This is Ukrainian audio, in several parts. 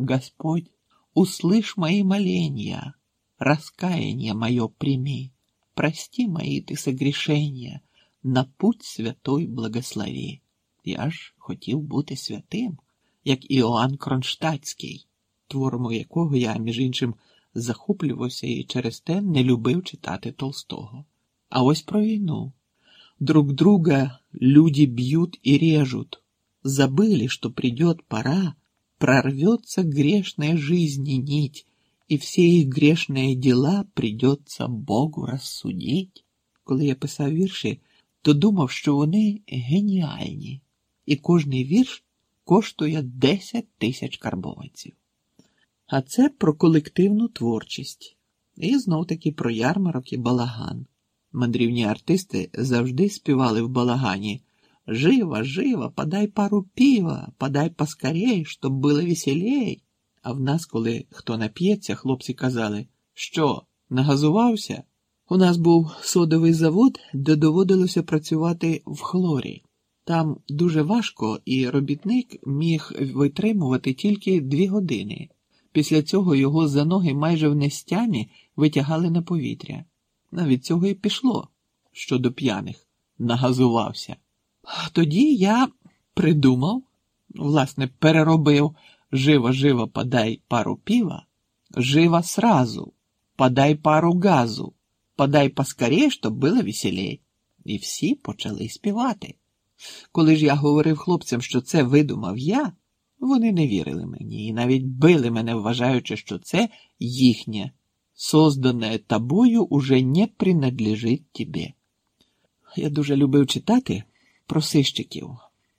Господь, услышь мои моления, раскаяние мое прими, прости мои ты согрешення, на путь святой благослови. Я ж хотів бути святим, як Іоанн Кронштадтський, твором якого я, між іншим, захоплювався і через те не любив читати Толстого. А ось про війну. Друг друга люди бьют и режут. Забыли, что придет пора, прорвется грешная жизни нить, и все их грешные дела придется Богу рассудить. Коли я писав вірші, то думав, що вони геніальні, і кожний вірш коштує 10 тисяч карбованців. А це про колективну творчість. І знов таки про ярмарок і балаган. Мандрівні артисти завжди співали в балагані Жива, жива, подай пару пива, подай поскорей, щоб було веселей. А в нас, коли хто нап'ється, хлопці казали, що, нагазувався? У нас був содовий завод, де доводилося працювати в хлорі. Там дуже важко, і робітник міг витримувати тільки дві години. Після цього його за ноги майже в нестямі витягали на повітря. Навіть цього і пішло, щодо п'яних, нагазувався. Тоді я придумав, власне, переробив живо-живо подай пару пива, живо сразу, подай пару газу, подай поскорее, щоб було веселей. І всі почали співати. Коли ж я говорив хлопцям, що це видумав я, вони не вірили мені і навіть били мене, вважаючи, що це їхнє, создане тобою уже не принадлежить тебе. Я дуже любив читати про сищиків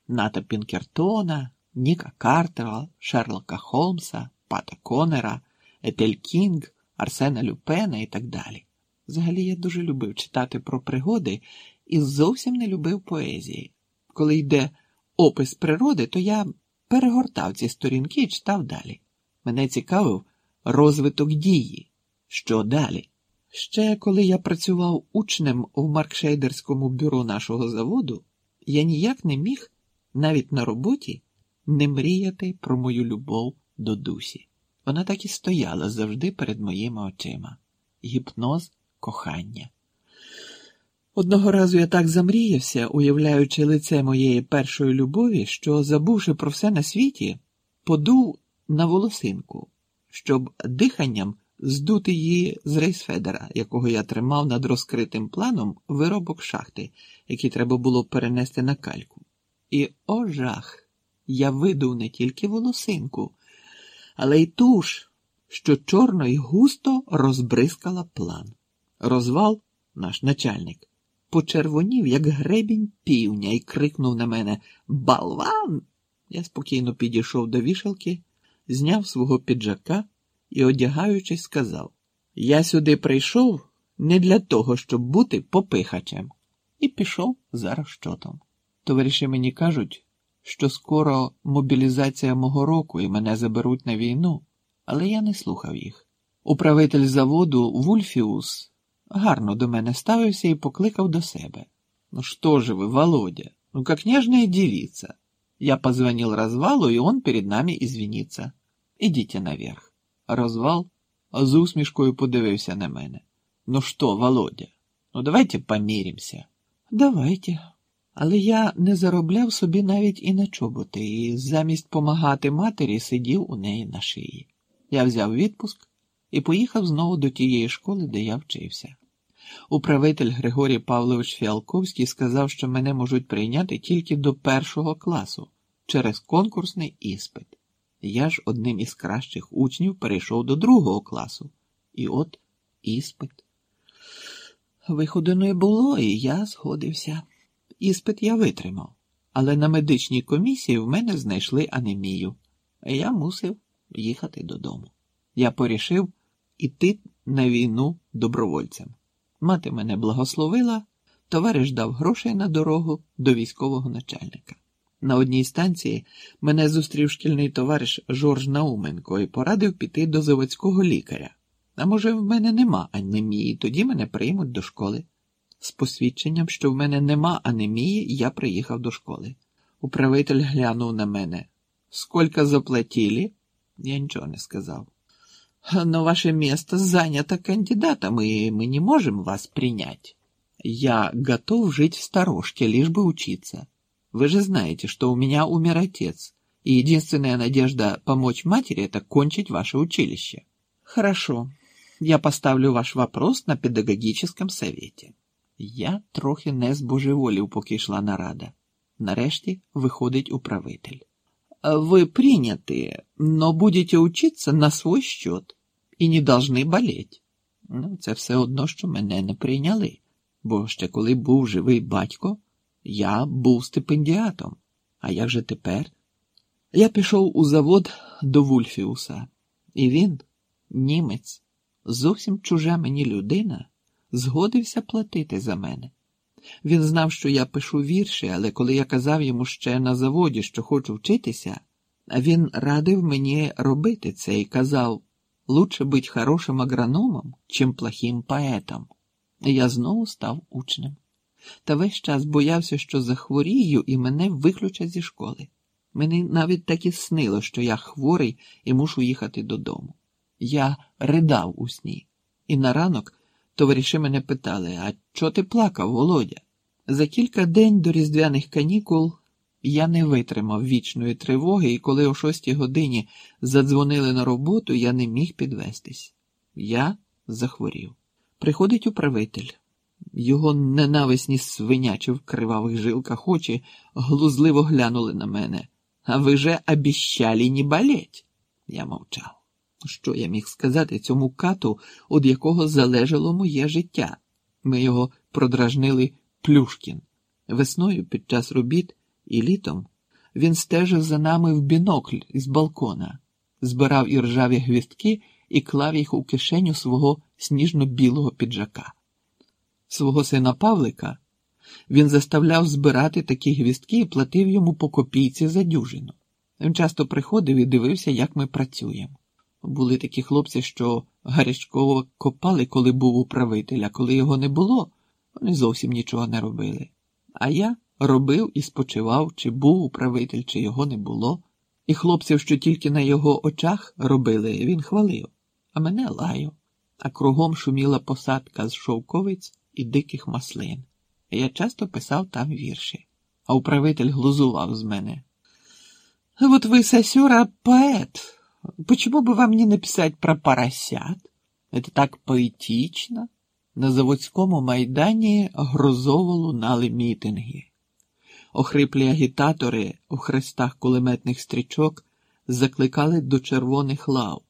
Ната Пінкертона, Ніка Картера, Шерлока Холмса, Пата Конера, Етель Кінг, Арсена Люпена і так далі. Взагалі я дуже любив читати про пригоди і зовсім не любив поезії. Коли йде опис природи, то я перегортав ці сторінки і читав далі. Мене цікавив розвиток дії. Що далі? Ще коли я працював учнем в маркшейдерському бюро нашого заводу, я ніяк не міг, навіть на роботі, не мріяти про мою любов до дусі. Вона так і стояла завжди перед моїми очима. Гіпноз кохання. Одного разу я так замріявся, уявляючи лице моєї першої любові, що, забувши про все на світі, подув на волосинку, щоб диханням здути її з рейсфедера, якого я тримав над розкритим планом виробок шахти, який треба було перенести на кальку. І о жах! Я видув не тільки волосинку, але й туш, що чорно й густо розбризкала план. Розвал, наш начальник, почервонів, як гребінь півня, і крикнув на мене Балван! Я спокійно підійшов до вішалки, зняв свого піджака і, одягаючись, сказав: Я сюди прийшов не для того, щоб бути попихачем, і пішов за розчотом. Товариші мені кажуть, що скоро мобілізація мого року і мене заберуть на війну, але я не слухав їх. Управитель заводу Вульфіус гарно до мене ставився і покликав до себе. Ну что же вы, Володя, ну как нежная девица. Я позвонил развалу, и он перед нами извинится. Идите наверх. Розвал з усмішкою подивився на мене. Ну що, Володя, ну давайте поміримося. Давайте. Але я не заробляв собі навіть і на чоботи, і замість помагати матері сидів у неї на шиї. Я взяв відпуск і поїхав знову до тієї школи, де я вчився. Управитель Григорій Павлович Фіалковський сказав, що мене можуть прийняти тільки до першого класу через конкурсний іспит. Я ж одним із кращих учнів перейшов до другого класу. І от іспит. Виходу не було, і я згодився. Іспит я витримав, але на медичній комісії в мене знайшли анемію, я мусив їхати додому. Я порішив іти на війну добровольцем. Мати мене благословила, товариш дав грошей на дорогу до військового начальника. На одній станції мене зустрів шкільний товариш Жорж Науменко і порадив піти до заводського лікаря. А може, в мене нема анемії, тоді мене приймуть до школи. З посвідченням, що в мене нема анемії, я приїхав до школи. Управитель глянув на мене. Скільки заплатили? Я нічого не сказав. Но ваше место занято кандидатом, и мы не можем вас принять. Я готов жить в сторожке, лишь бы учиться. Вы же знаете, что у меня умер отец, и единственная надежда помочь матери — это кончить ваше училище. Хорошо, я поставлю ваш вопрос на педагогічному совете. Я трохи не збожеволів, поки йшла нарада. Нарешті виходить управитель. Вы приняты, но будете учиться на свой счет і не должны болеть. Ну, це все одно, що мене не прийняли, бо ще коли був живий батько, я був стипендіатом. А як же тепер? Я пішов у завод до Вульфіуса, і він, німець, зовсім чужа мені людина, згодився платити за мене. Він знав, що я пишу вірші, але коли я казав йому ще на заводі, що хочу вчитися, він радив мені робити це і казав лучше бути хорошим агрономом, чим плохим поетом. І я знову став учнем. Та весь час боявся, що захворію і мене виключать зі школи. Мені навіть так і снило, що я хворий і мушу їхати додому. Я ридав у сні, і на ранок товариші мене питали: А чого ти плакав, Володя? За кілька день до різдвяних канікул я не витримав вічної тривоги, і коли о шостій годині задзвонили на роботу, я не міг підвестись. Я захворів. Приходить управитель. Його ненависні свинячі в кривавих жилках очі глузливо глянули на мене. А ви же обіщали не болеть. Я мовчав. Що я міг сказати цьому кату, від якого залежало моє життя? Ми його продражнили Плюшкін. Весною під час робіт і літом він стежив за нами в бінокль із балкона, збирав іржаві гвістки і клав їх у кишеню свого сніжно-білого піджака. Свого сина Павлика він заставляв збирати такі гвістки і платив йому по копійці за дюжину. Він часто приходив і дивився, як ми працюємо. Були такі хлопці, що гарячково копали, коли був управитель, а коли його не було, вони зовсім нічого не робили. А я робив і спочивав, чи був управитель, чи його не було. І хлопців, що тільки на його очах робили, він хвалив, а мене лаю. А кругом шуміла посадка з шовковиць і диких маслин. І я часто писав там вірші, а управитель глузував з мене. Вот вы, сосера, поэт. Почему бы вам не написать про поросят? Это так поетично. На заводському майдані грозово лунали мітинги. Охриплі агітатори у хрестах кулеметних стрічок закликали до червоних лав.